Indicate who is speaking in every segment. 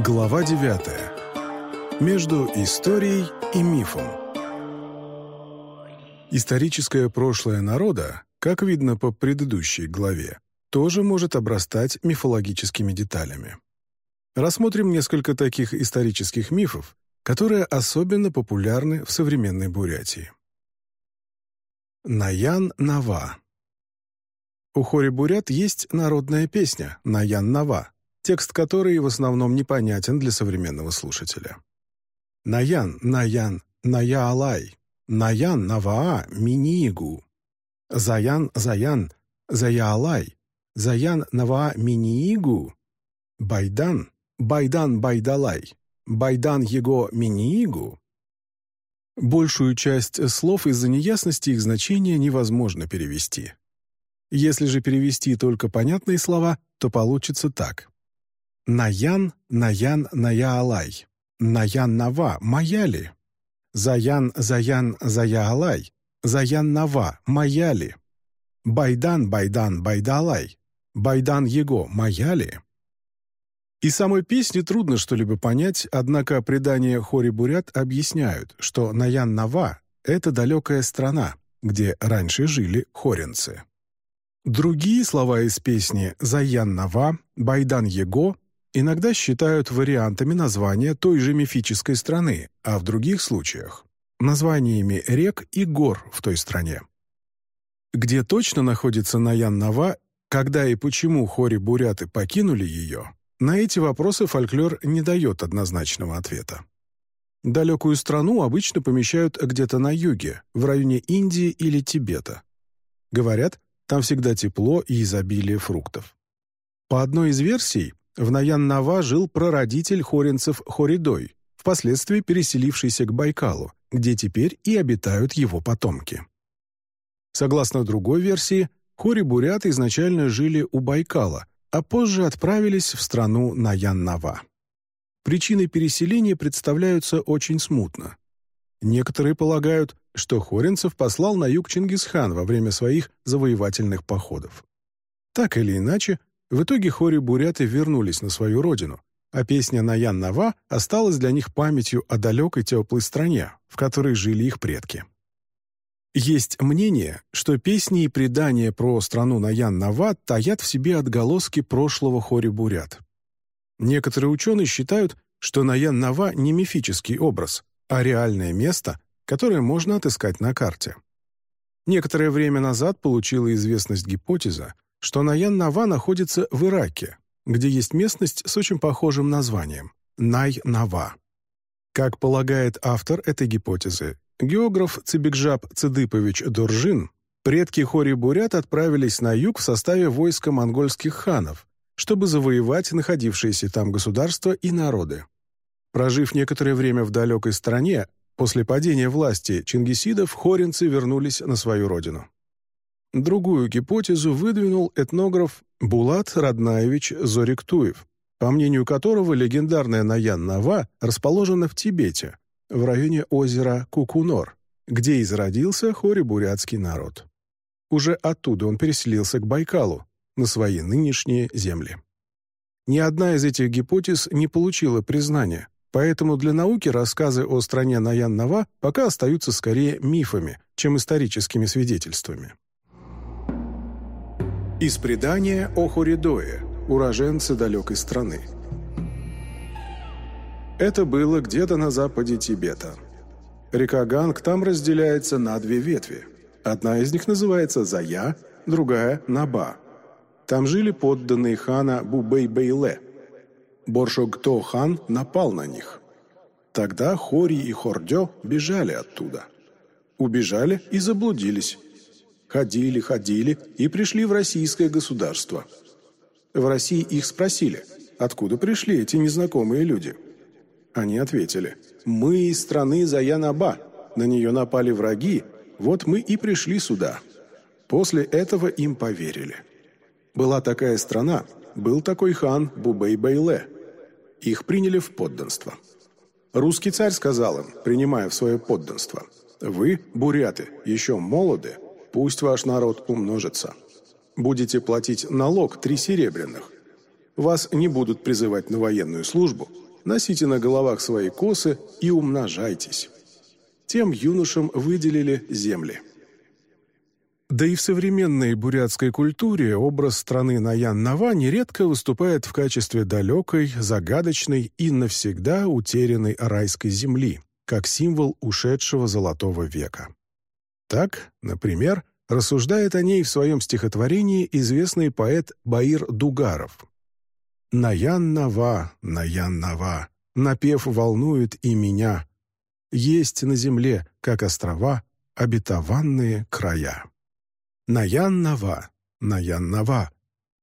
Speaker 1: Глава 9. Между историей и мифом. Историческое прошлое народа, как видно по предыдущей главе, тоже может обрастать мифологическими деталями. Рассмотрим несколько таких исторических мифов, которые особенно популярны в современной Бурятии. Наян-Нава У хори-бурят есть народная песня «Наян-Нава», текст которой в основном непонятен для современного слушателя. Наян, Наян, Ная-Алай, Наян, Наваа, Миниигу. Заян, Заян, Зая-Алай, Заян, Наваа, Миниигу. Байдан, Байдан, Байдалай, Байдан, Его, Миниигу. Большую часть слов из-за неясности их значения невозможно перевести. Если же перевести только понятные слова, то получится так. Наян, Наян, Ная-Алай. Наян Нава, моя ли? Заян, Заян, Зая-Алай. Заян Нава, моя ли? Байдан, Байдан, Байдалай. Байдан Его, моя ли? И самой песне трудно что-либо понять, однако предания Хори-Бурят объясняют, что Наян-Нава — это далекая страна, где раньше жили хоринцы. Другие слова из песни «Заян-Нава», «Байдан-Его» иногда считают вариантами названия той же мифической страны, а в других случаях — названиями рек и гор в той стране. Где точно находится Наян-Нава, когда и почему хори-буряты покинули ее, на эти вопросы фольклор не дает однозначного ответа. Далекую страну обычно помещают где-то на юге, в районе Индии или Тибета. Говорят, там всегда тепло и изобилие фруктов. По одной из версий, в Наян-Нава жил прародитель хоринцев Хоридой, впоследствии переселившийся к Байкалу, где теперь и обитают его потомки. Согласно другой версии, хори-буряты изначально жили у Байкала, а позже отправились в страну Наян-Нава. Причины переселения представляются очень смутно. Некоторые полагают, что Хоринцев послал на юг Чингисхан во время своих завоевательных походов. Так или иначе, в итоге хори-буряты вернулись на свою родину, а песня «Наян-Нава» осталась для них памятью о далекой теплой стране, в которой жили их предки. Есть мнение, что песни и предания про страну Наян-Нава таят в себе отголоски прошлого хори-бурят. Некоторые ученые считают, что Наян-Нава не мифический образ, а реальное место, которое можно отыскать на карте. Некоторое время назад получила известность гипотеза, что Наян-Нава находится в Ираке, где есть местность с очень похожим названием – Най-Нава. Как полагает автор этой гипотезы, географ Цибикжаб Цидыпович Дуржин, предки хори-бурят отправились на юг в составе войска монгольских ханов, чтобы завоевать находившиеся там государства и народы. Прожив некоторое время в далекой стране, после падения власти чингисидов хоринцы вернулись на свою родину. Другую гипотезу выдвинул этнограф Булат Раднаевич Зориктуев, по мнению которого легендарная Наян-Нава расположена в Тибете, в районе озера Кукунор, где и зародился хори-бурятский народ. Уже оттуда он переселился к Байкалу, на свои нынешние земли. Ни одна из этих гипотез не получила признания, поэтому для науки рассказы о стране Наян-Нава пока остаются скорее мифами, чем историческими свидетельствами. Из предания о Хоридое, уроженце далекой страны. Это было где-то на западе Тибета. Река Ганг там разделяется на две ветви. Одна из них называется Зая, другая – Наба. Там жили подданные хана Бубей-Бейле. Боршогто хан напал на них. Тогда Хори и Хордё бежали оттуда. Убежали и заблудились Ходили, ходили и пришли в российское государство. В России их спросили, откуда пришли эти незнакомые люди. Они ответили, мы из страны Заянаба, на нее напали враги, вот мы и пришли сюда. После этого им поверили. Была такая страна, был такой хан Бубей-Байле. Их приняли в подданство. Русский царь сказал им, принимая в свое подданство, «Вы, буряты, еще молоды, Пусть ваш народ умножится. Будете платить налог три серебряных. Вас не будут призывать на военную службу, носите на головах свои косы и умножайтесь. Тем юношам выделили земли. Да и в современной бурятской культуре образ страны Наян-Нава нередко выступает в качестве далекой, загадочной и навсегда утерянной райской земли, как символ ушедшего золотого века. Так, например, рассуждает о ней в своем стихотворении известный поэт Баир Дугаров. «Наян-Нава, Наян-Нава, напев волнует и меня. Есть на земле, как острова, обетованные края». Наян-Нава, Наян-Нава.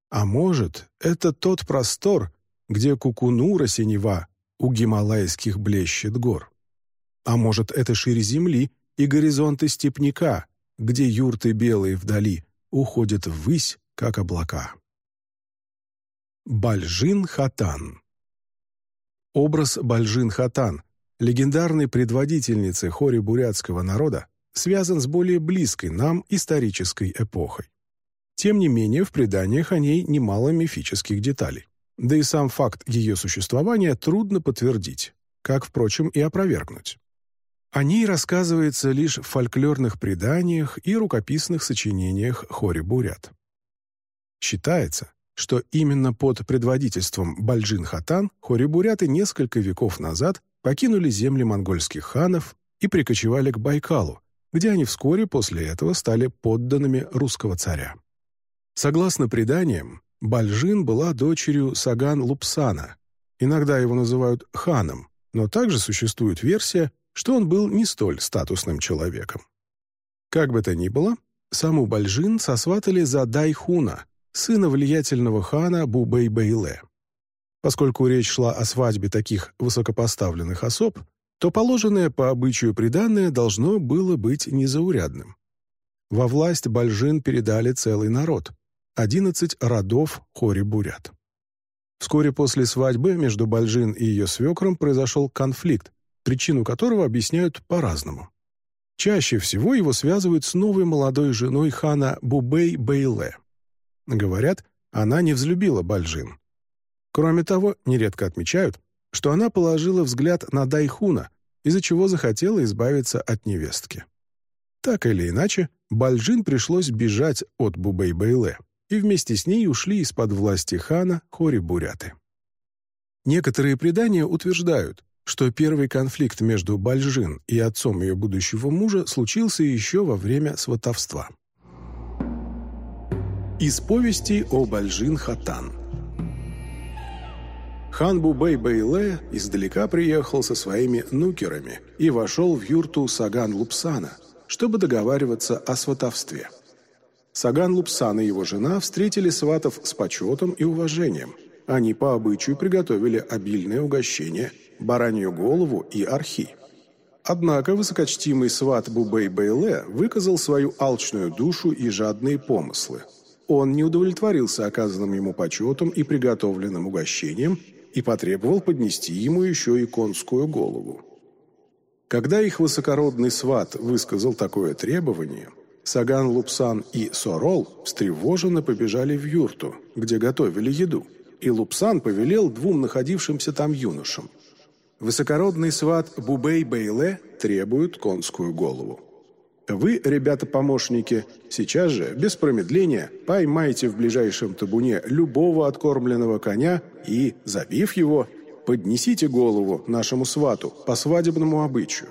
Speaker 1: А может, это тот простор, где кукунура синева у гималайских блещет гор. А может, это шире земли и горизонты степняка, где юрты белые вдали уходят ввысь, как облака. Бальжин-Хатан Образ Бальжин-Хатан, легендарной предводительницы хори бурятского народа, связан с более близкой нам исторической эпохой. Тем не менее, в преданиях о ней немало мифических деталей. Да и сам факт ее существования трудно подтвердить, как, впрочем, и опровергнуть. О ней рассказывается лишь в фольклорных преданиях и рукописных сочинениях хори-бурят. Считается, что именно под предводительством Бальджин-Хатан хори-буряты несколько веков назад покинули земли монгольских ханов и прикочевали к Байкалу, где они вскоре после этого стали подданными русского царя. Согласно преданиям, Бальжин была дочерью Саган Лупсана. Иногда его называют ханом, но также существует версия, что он был не столь статусным человеком. Как бы то ни было, саму Бальжин сосватали за Дайхуна, сына влиятельного хана Бубей-Бейле. Поскольку речь шла о свадьбе таких высокопоставленных особ, то положенное по обычаю приданное должно было быть незаурядным. Во власть Бальжин передали целый народ — одиннадцать родов хори-бурят. Вскоре после свадьбы между Бальжин и ее свекром произошел конфликт, причину которого объясняют по-разному. Чаще всего его связывают с новой молодой женой хана Бубей-Бейле. Говорят, она не взлюбила Бальжин. Кроме того, нередко отмечают, что она положила взгляд на Дайхуна, из-за чего захотела избавиться от невестки. Так или иначе, Бальжин пришлось бежать от Бубей-Бейле, и вместе с ней ушли из-под власти хана Хори-Буряты. Некоторые предания утверждают, что первый конфликт между Бальжин и отцом ее будущего мужа случился еще во время сватовства. Из повести о Бальжин-Хатан – Хан Бубей-Бейле издалека приехал со своими нукерами и вошел в юрту Саган Лупсана, чтобы договариваться о сватовстве. Саган Лупсан и его жена встретили сватов с почетом и уважением. Они по обычаю приготовили обильное угощение, баранью голову и архи. Однако высокочтимый сват Бубей-Бейле выказал свою алчную душу и жадные помыслы. Он не удовлетворился оказанным ему почетом и приготовленным угощением и потребовал поднести ему еще и конскую голову. Когда их высокородный сват высказал такое требование, Саган Лупсан и Сорол встревоженно побежали в юрту, где готовили еду, и Лупсан повелел двум находившимся там юношам. Высокородный сват Бубей Бейле требует конскую голову. Вы, ребята-помощники, сейчас же, без промедления, поймайте в ближайшем табуне любого откормленного коня и, забив его, поднесите голову нашему свату по свадебному обычаю.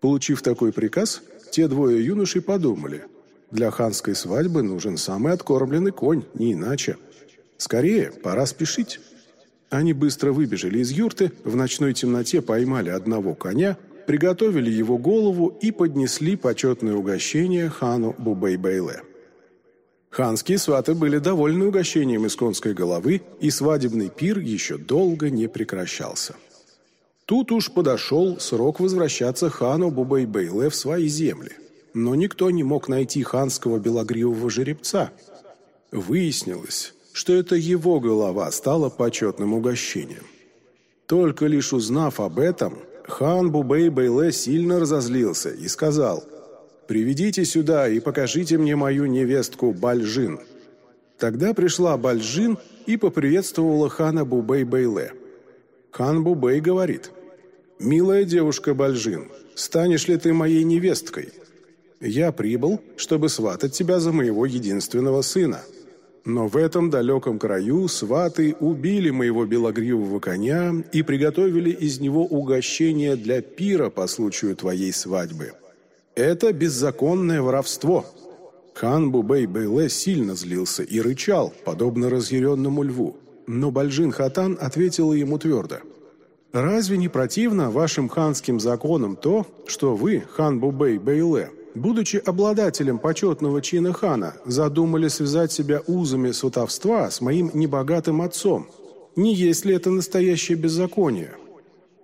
Speaker 1: Получив такой приказ, те двое юношей подумали, для ханской свадьбы нужен самый откормленный конь, не иначе. Скорее, пора спешить. Они быстро выбежали из юрты, в ночной темноте поймали одного коня – приготовили его голову и поднесли почетное угощение хану Бубей-Бейле. Ханские сваты были довольны угощением из конской головы, и свадебный пир еще долго не прекращался. Тут уж подошел срок возвращаться хану Бубей-Бейле в свои земли. Но никто не мог найти ханского белогривого жеребца. Выяснилось, что это его голова стала почетным угощением. Только лишь узнав об этом, хан Бубей-Бейле сильно разозлился и сказал «Приведите сюда и покажите мне мою невестку Бальжин». Тогда пришла Бальжин и поприветствовала хана Бубей-Бейле. Хан Бубей говорит, «Милая девушка Бальжин, станешь ли ты моей невесткой? Я прибыл, чтобы сватать тебя за моего единственного сына. Но в этом далеком краю сваты убили моего белогривого коня и приготовили из него угощение для пира по случаю твоей свадьбы. Это беззаконное воровство». Хан Бубей Бейле сильно злился и рычал, подобно разъяренному льву. Но Бальжин Хатан ответила ему твердо. «Разве не противно вашим ханским законам то, что вы, хан Бубей Бейле, будучи обладателем почетного чина хана, задумали связать себя узами сватовства с моим небогатым отцом? Не есть ли это настоящее беззаконие?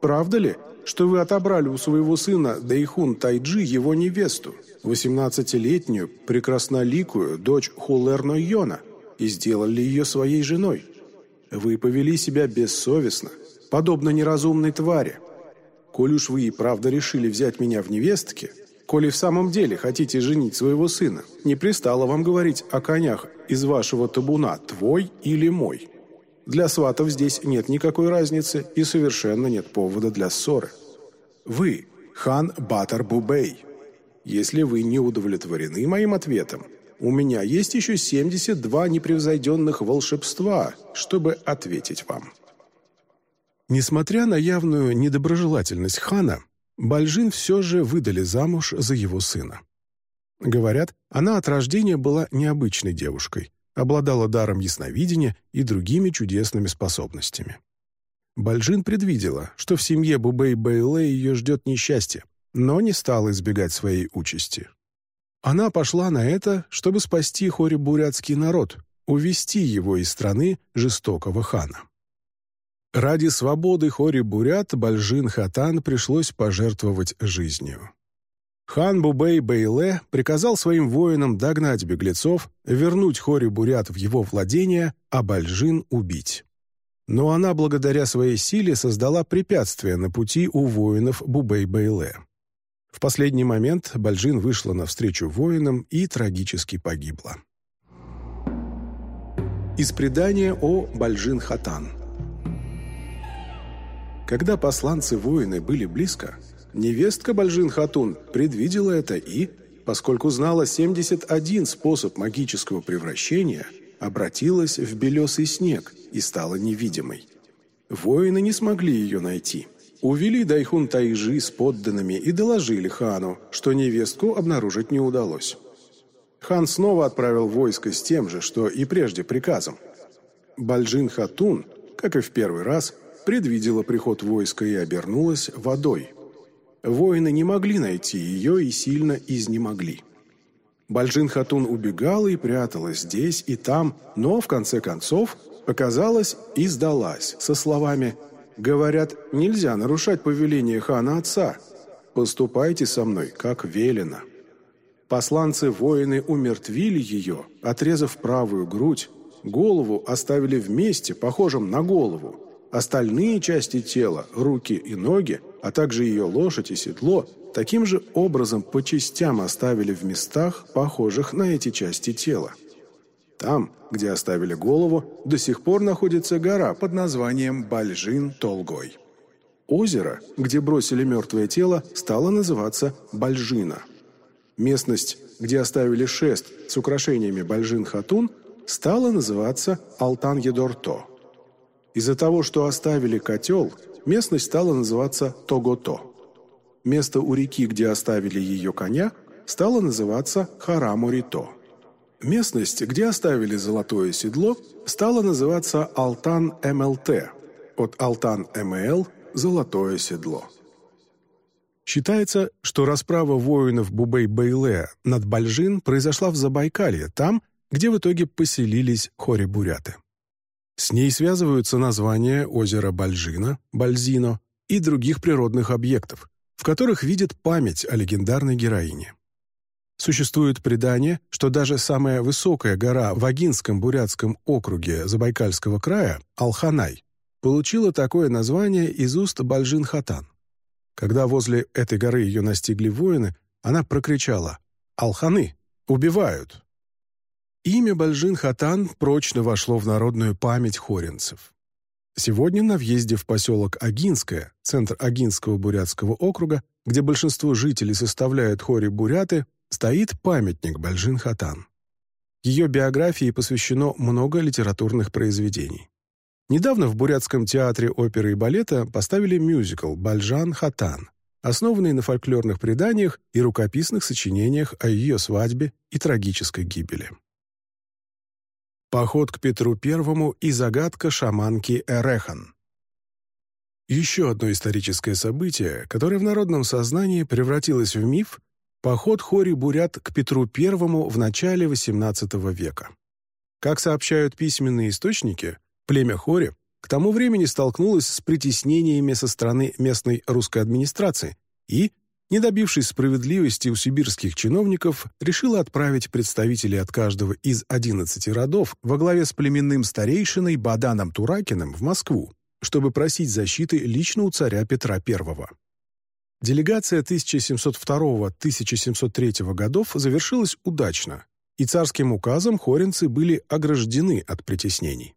Speaker 1: Правда ли, что вы отобрали у своего сына Дайхун Тайджи его невесту, восемнадцатилетнюю, прекрасноликую дочь Хулерно Йона, и сделали ее своей женой? Вы повели себя бессовестно, подобно неразумной твари. Коль уж вы и правда решили взять меня в невестки, коли в самом деле хотите женить своего сына, не пристало вам говорить о конях из вашего табуна «твой» или «мой». Для сватов здесь нет никакой разницы и совершенно нет повода для ссоры. Вы – хан Батар Бубей. Если вы не удовлетворены моим ответом, у меня есть еще 72 непревзойденных волшебства, чтобы ответить вам». Несмотря на явную недоброжелательность хана, Бальжин все же выдали замуж за его сына. Говорят, она от рождения была необычной девушкой, обладала даром ясновидения и другими чудесными способностями. Бальжин предвидела, что в семье Бубей Бейле ее ждет несчастье, но не стала избегать своей участи. Она пошла на это, чтобы спасти хори-бурятский народ, увести его из страны жестокого хана. Ради свободы хори-бурят Бальжин Хатан пришлось пожертвовать жизнью. Хан Бубей Бейле приказал своим воинам догнать беглецов, вернуть хори-бурят в его владение, а Бальжин убить. Но она благодаря своей силе создала препятствие на пути у воинов Бубей Бейле. В последний момент Бальжин вышла навстречу воинам и трагически погибла. Из предания о Бальжин-Хатан Когда посланцы-воины были близко, невестка Бальжин-Хатун предвидела это и, поскольку знала 71 способ магического превращения, обратилась в белесый снег и стала невидимой. Воины не смогли ее найти – Увели Дайхун Тайжи с подданными и доложили хану, что невестку обнаружить не удалось. Хан снова отправил войско с тем же, что и прежде приказом. Бальджин Хатун, как и в первый раз, предвидела приход войска и обернулась водой. Воины не могли найти ее и сильно изнемогли. Бальджин Хатун убегала и пряталась здесь и там, но в конце концов показалась и сдалась со словами Говорят, нельзя нарушать повеление хана отца. Поступайте со мной, как велено». Посланцы-воины умертвили ее, отрезав правую грудь, голову оставили вместе, похожим на голову. Остальные части тела, руки и ноги, а также ее лошадь и седло, таким же образом по частям оставили в местах, похожих на эти части тела. Там, где оставили голову, до сих пор находится гора под названием Бальжин-Толгой. Озеро, где бросили мертвое тело, стало называться Бальжина. Местность, где оставили шест с украшениями Бальжин-Хатун, стала называться Алтан-Едорто. Из-за того, что оставили котел, местность стала называться Тогото. Место у реки, где оставили ее коня, стало называться Харамурито. Местность, где оставили золотое седло, стала называться Алтан-МЛТ, от Алтан-МЛ – «Золотое седло». Считается, что расправа воинов Бубей-Бейле над Бальжин произошла в Забайкалье, там, где в итоге поселились хори-буряты. С ней связываются названия озера Бальжина, Бальзино и других природных объектов, в которых видят память о легендарной героине. Существует предание, что даже самая высокая гора в Агинском бурятском округе Забайкальского края, Алханай, получила такое название из уст Бальжин-Хатан. Когда возле этой горы ее настигли воины, она прокричала «Алханы! Убивают!». Имя Бальжин-Хатан прочно вошло в народную память хоринцев. Сегодня на въезде в поселок Агинское, центр Агинского бурятского округа, где большинство жителей составляют хори-буряты, стоит памятник Бальжин-Хатан. Ее биографии посвящено много литературных произведений. Недавно в Бурятском театре оперы и балета поставили мюзикл «Бальжан-Хатан», основанный на фольклорных преданиях и рукописных сочинениях о ее свадьбе и трагической гибели. Поход к Петру I и загадка шаманки Эрехан. Еще одно историческое событие, которое в народном сознании превратилось в миф – поход Хори-Бурят к Петру I в начале XVIII века. Как сообщают письменные источники, племя Хори к тому времени столкнулось с притеснениями со стороны местной русской администрации и, не добившись справедливости у сибирских чиновников, решила отправить представителей от каждого из 11 родов во главе с племенным старейшиной Баданом Туракиным в Москву, чтобы просить защиты лично у царя Петра I. Делегация 1702-1703 годов завершилась удачно, и царским указом хоринцы были ограждены от притеснений.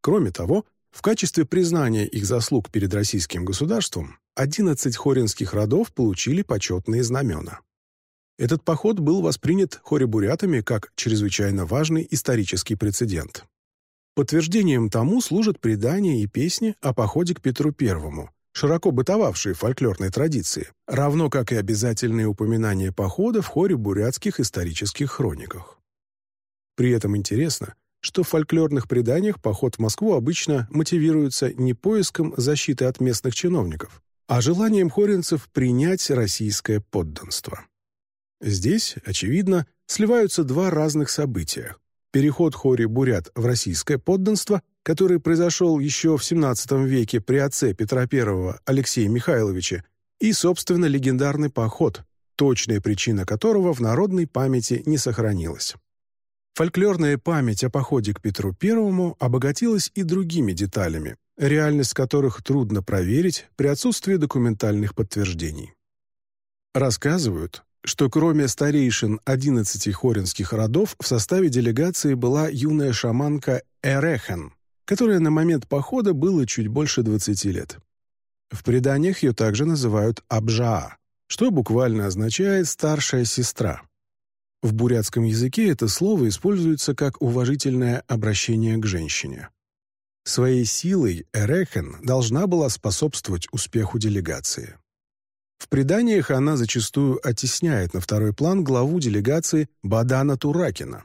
Speaker 1: Кроме того, в качестве признания их заслуг перед российским государством 11 хоринских родов получили почетные знамена. Этот поход был воспринят хоребурятами как чрезвычайно важный исторический прецедент. Подтверждением тому служат предания и песни о походе к Петру I, широко бытовавшие в фольклорной традиции, равно как и обязательные упоминания похода в хоре бурятских исторических хрониках. При этом интересно, что в фольклорных преданиях поход в Москву обычно мотивируется не поиском защиты от местных чиновников, а желанием хоринцев принять российское подданство. Здесь, очевидно, сливаются два разных события. Переход хори-бурят в российское подданство, который произошел еще в XVII веке при отце Петра I Алексея Михайловича, и, собственно, легендарный поход, точная причина которого в народной памяти не сохранилась. Фольклорная память о походе к Петру I обогатилась и другими деталями, реальность которых трудно проверить при отсутствии документальных подтверждений. Рассказывают, что кроме старейшин 11 хоринских родов в составе делегации была юная шаманка Эрехен, которая на момент похода было чуть больше 20 лет. В преданиях ее также называют Абжаа, что буквально означает «старшая сестра». В бурятском языке это слово используется как уважительное обращение к женщине. Своей силой Эрехен должна была способствовать успеху делегации. В преданиях она зачастую оттесняет на второй план главу делегации Бадана Туракина.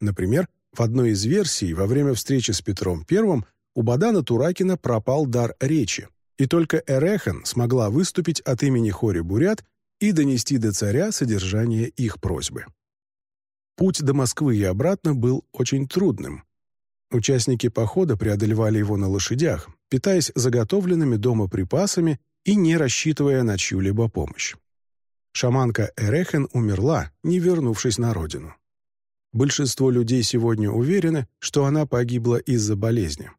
Speaker 1: Например, в одной из версий во время встречи с Петром I у Бадана Туракина пропал дар речи, и только Эрехен смогла выступить от имени Хори Бурят и донести до царя содержание их просьбы. Путь до Москвы и обратно был очень трудным. Участники похода преодолевали его на лошадях, питаясь заготовленными дома припасами и не рассчитывая на чью-либо помощь. Шаманка Эрехен умерла, не вернувшись на родину. Большинство людей сегодня уверены, что она погибла из-за болезни.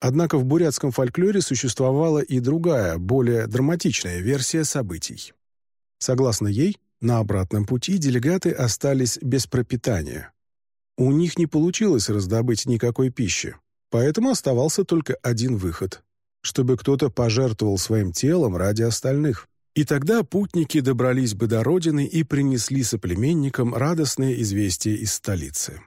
Speaker 1: Однако в бурятском фольклоре существовала и другая, более драматичная версия событий. Согласно ей, на обратном пути делегаты остались без пропитания. У них не получилось раздобыть никакой пищи, поэтому оставался только один выход – чтобы кто-то пожертвовал своим телом ради остальных. И тогда путники добрались бы до родины и принесли соплеменникам радостное известие из столицы.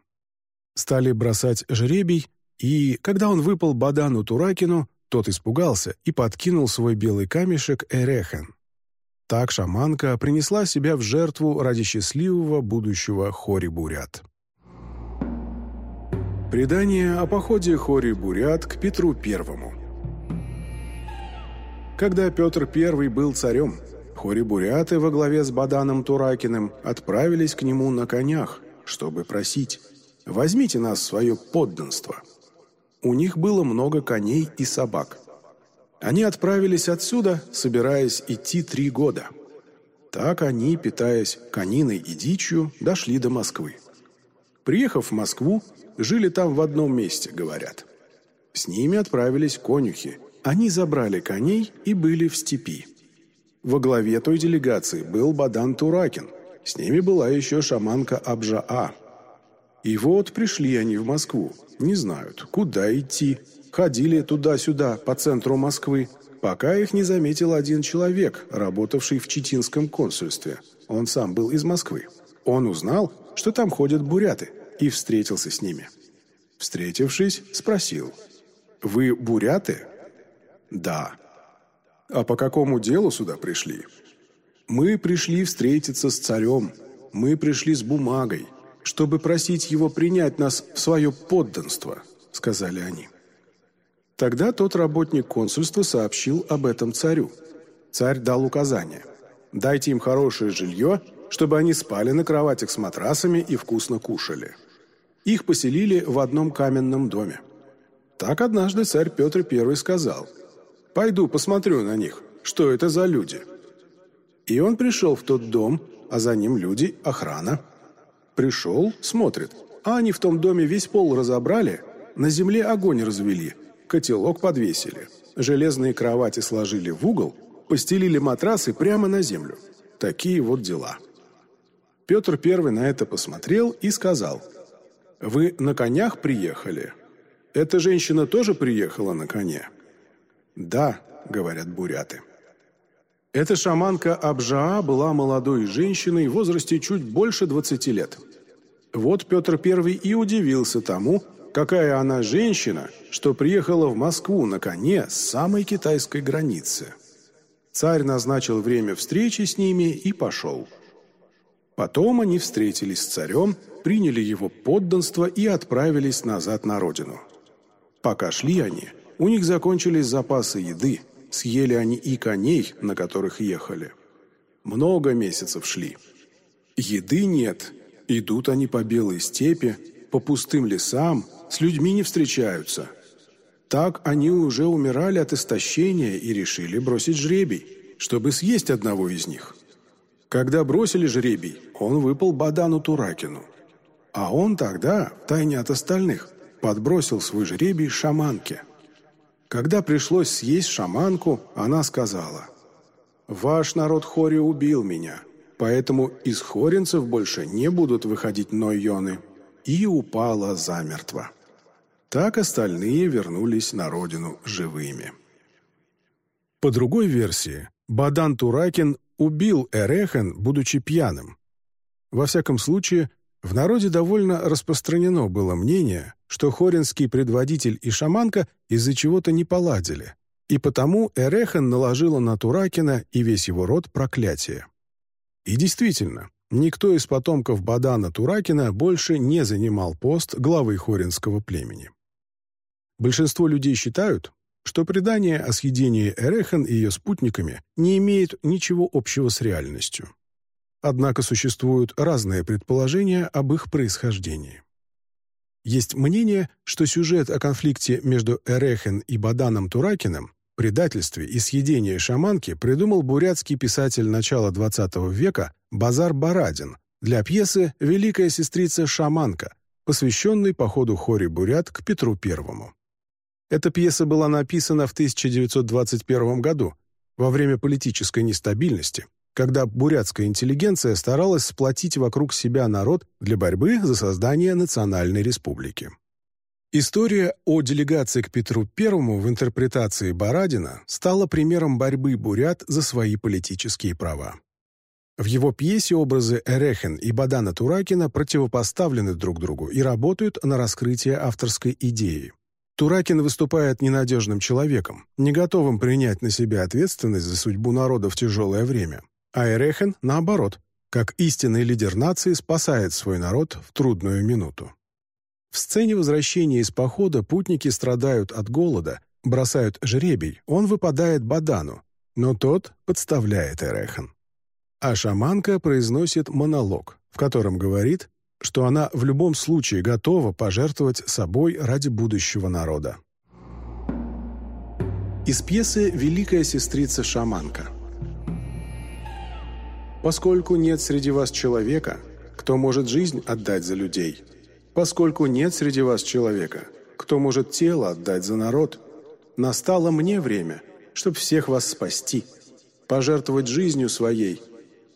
Speaker 1: Стали бросать жребий, и, когда он выпал Бадану Туракину, тот испугался и подкинул свой белый камешек Эрехен. Так шаманка принесла себя в жертву ради счастливого будущего Хори-Бурят. Предание о походе Хори-Бурят к Петру Первому Когда Петр I был царем, Хори-Буряты во главе с Баданом Туракиным отправились к нему на конях, чтобы просить «Возьмите нас в свое подданство». У них было много коней и собак – они отправились отсюда, собираясь идти три года. Так они, питаясь кониной и дичью, дошли до Москвы. Приехав в Москву, жили там в одном месте, говорят. С ними отправились конюхи. Они забрали коней и были в степи. Во главе той делегации был Бадан Туракин. С ними была еще шаманка Абжаа. И вот пришли они в Москву. Не знают, куда идти, ходили туда-сюда по центру Москвы, пока их не заметил один человек, работавший в Читинском консульстве. Он сам был из Москвы. Он узнал, что там ходят буряты, и встретился с ними. Встретившись, спросил, «Вы буряты?» «Да». «А по какому делу сюда пришли?» «Мы пришли встретиться с царем. Мы пришли с бумагой, чтобы просить его принять нас в свое подданство», — сказали они. Тогда тот работник консульства сообщил об этом царю. Царь дал указание. «Дайте им хорошее жилье, чтобы они спали на кроватях с матрасами и вкусно кушали». Их поселили в одном каменном доме. Так однажды царь Петр I сказал, «Пойду посмотрю на них, что это за люди». И он пришел в тот дом, а за ним люди, охрана. Пришел, смотрит, а они в том доме весь пол разобрали, на земле огонь развели – котелок подвесили, железные кровати сложили в угол, постелили матрасы прямо на землю. Такие вот дела. Петр Первый на это посмотрел и сказал, «Вы на конях приехали? Эта женщина тоже приехала на коне?» «Да», — говорят буряты. Эта шаманка Абжаа была молодой женщиной в возрасте чуть больше 20 лет. Вот Петр Первый и удивился тому, какая она женщина, что приехала в Москву на коне с самой китайской границы. Царь назначил время встречи с ними и пошел. Потом они встретились с царем, приняли его подданство и отправились назад на родину. Пока шли они, у них закончились запасы еды, съели они и коней, на которых ехали. Много месяцев шли. Еды нет, идут они по белой степи, по пустым лесам, с людьми не встречаются. Так они уже умирали от истощения и решили бросить жребий, чтобы съесть одного из них. Когда бросили жребий, он выпал Бадану Туракину. А он тогда, тайне от остальных, подбросил свой жребий шаманке. Когда пришлось съесть шаманку, она сказала, «Ваш народ Хори убил меня, поэтому из хоринцев больше не будут выходить нойоны» и упала замертво. Так остальные вернулись на родину живыми. По другой версии, Бадан Туракин убил Эрехен, будучи пьяным. Во всяком случае, в народе довольно распространено было мнение, что хоринский предводитель и шаманка из-за чего-то не поладили, и потому Эрехен наложила на Туракина и весь его род проклятие. И действительно, никто из потомков Бадана Туракина больше не занимал пост главы хоринского племени. Большинство людей считают, что предание о съедении Эрехан и ее спутниками не имеет ничего общего с реальностью. Однако существуют разные предположения об их происхождении. Есть мнение, что сюжет о конфликте между Эрехен и Баданом Туракиным, предательстве и съедении шаманки придумал бурятский писатель начала XX века Базар Барадин для пьесы «Великая сестрица Шаманка», посвященной походу Хори Бурят к Петру Первому. Эта пьеса была написана в 1921 году, во время политической нестабильности, когда бурятская интеллигенция старалась сплотить вокруг себя народ для борьбы за создание национальной республики. История о делегации к Петру I в интерпретации Барадина стала примером борьбы бурят за свои политические права. В его пьесе образы Эрехен и Бадана Туракина противопоставлены друг другу и работают на раскрытие авторской идеи. Туракин выступает ненадежным человеком, не готовым принять на себя ответственность за судьбу народа в тяжелое время. А Эрехен, наоборот, как истинный лидер нации, спасает свой народ в трудную минуту. В сцене возвращения из похода путники страдают от голода, бросают жребий, он выпадает Бадану, но тот подставляет Эрехен. А шаманка произносит монолог, в котором говорит что она в любом случае готова пожертвовать собой ради будущего народа. Из пьесы «Великая сестрица-шаманка» Поскольку нет среди вас человека, кто может жизнь отдать за людей, поскольку нет среди вас человека, кто может тело отдать за народ, настало мне время, чтобы всех вас спасти, пожертвовать жизнью своей.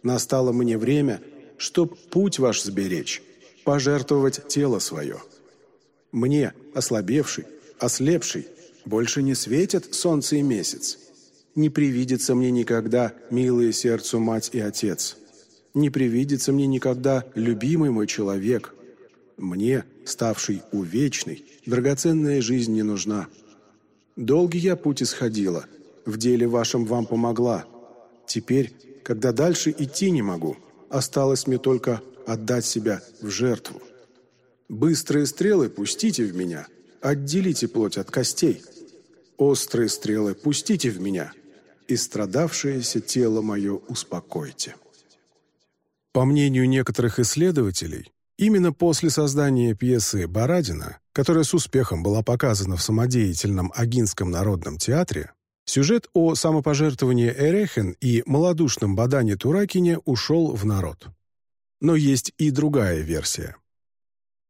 Speaker 1: Настало мне время, чтоб путь ваш сберечь, пожертвовать тело свое. Мне, ослабевший, ослепший, больше не светят солнце и месяц. Не привидится мне никогда, милые сердцу мать и отец. Не привидится мне никогда, любимый мой человек. Мне, ставший увечной, драгоценная жизнь не нужна. Долгий я путь исходила, в деле вашем вам помогла. Теперь, когда дальше идти не могу, осталось мне только отдать себя в жертву. Быстрые стрелы пустите в меня, отделите плоть от костей. Острые стрелы пустите в меня, и страдавшееся тело мое успокойте. По мнению некоторых исследователей, именно после создания пьесы «Барадина», которая с успехом была показана в самодеятельном Агинском народном театре, сюжет о самопожертвовании Эрехен и малодушном Бадане Туракине ушел в народ. Но есть и другая версия.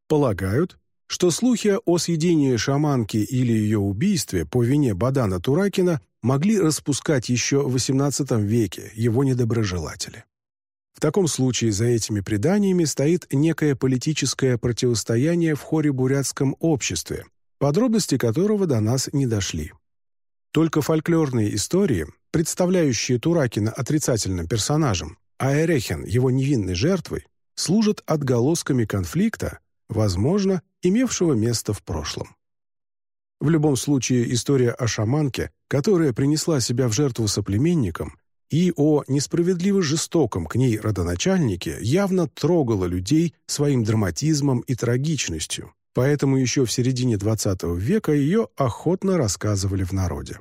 Speaker 1: Полагают, что слухи о съедении шаманки или ее убийстве по вине Бадана Туракина могли распускать еще в XVIII веке его недоброжелатели. В таком случае за этими преданиями стоит некое политическое противостояние в хоре бурятском обществе, подробности которого до нас не дошли. Только фольклорные истории, представляющие Туракина отрицательным персонажем, а Эрехен его невинной жертвой, служат отголосками конфликта, возможно, имевшего место в прошлом. В любом случае, история о шаманке, которая принесла себя в жертву соплеменникам, и о несправедливо жестоком к ней родоначальнике явно трогала людей своим драматизмом и трагичностью, поэтому еще в середине XX века ее охотно рассказывали в народе.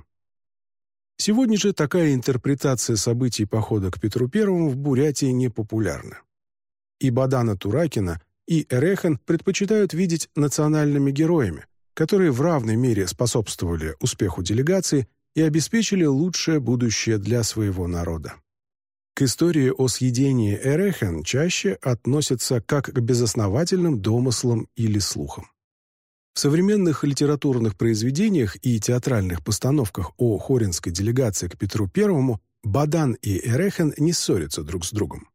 Speaker 1: Сегодня же такая интерпретация событий похода к Петру I в Бурятии не популярна. И Бадана Туракина, и Эрехан предпочитают видеть национальными героями, которые в равной мере способствовали успеху делегации и обеспечили лучшее будущее для своего народа. К истории о съедении Эрехан чаще относятся как к безосновательным домыслам или слухам. В современных литературных произведениях и театральных постановках о хоринской делегации к Петру I Бадан и Эрехен не ссорятся друг с другом.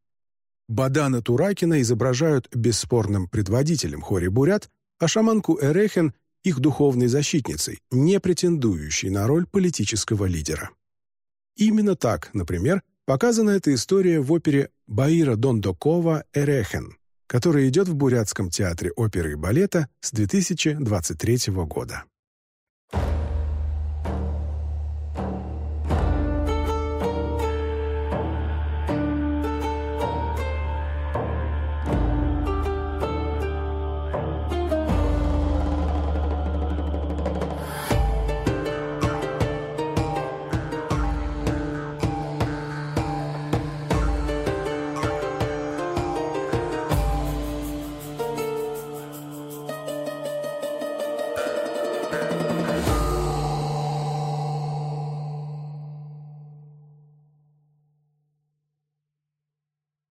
Speaker 1: Бадана Туракина изображают бесспорным предводителем хоре бурят, а шаманку Эрехен – их духовной защитницей, не претендующей на роль политического лидера. Именно так, например, показана эта история в опере Баира Дондокова «Эрехен», который идет в Бурятском театре оперы и балета с 2023 года.